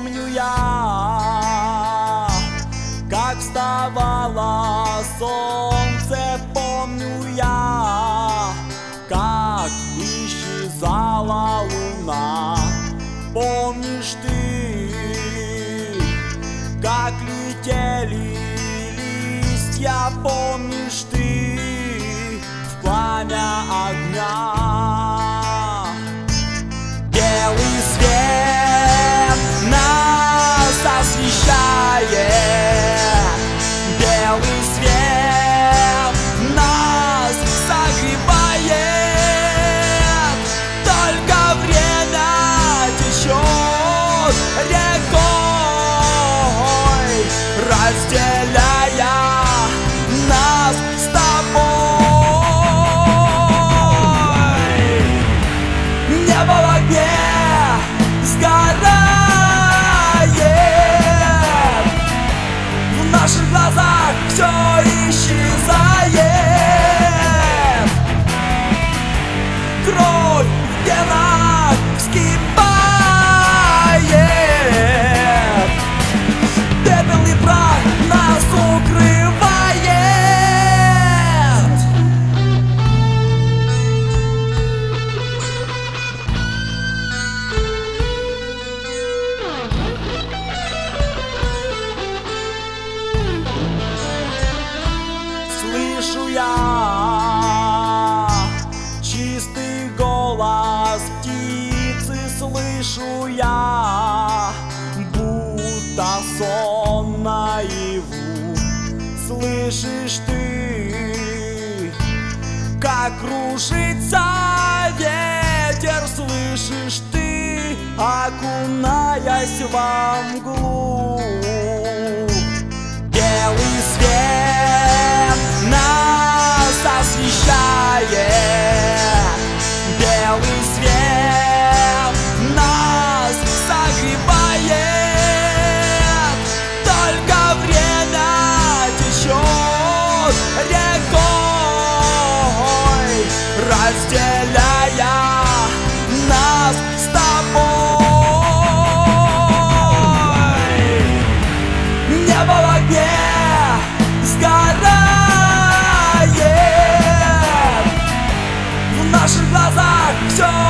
помню я, как вставало солнце, помню я, как исчезала луна. Помнишь ты, как летели листья, помнишь ты God's death. Слышу я чистый голос птицы, слышу я, будто сон наяву. Слышишь ты, как кружится ветер, слышишь ты, окунаясь во мглу. наших глазах. Все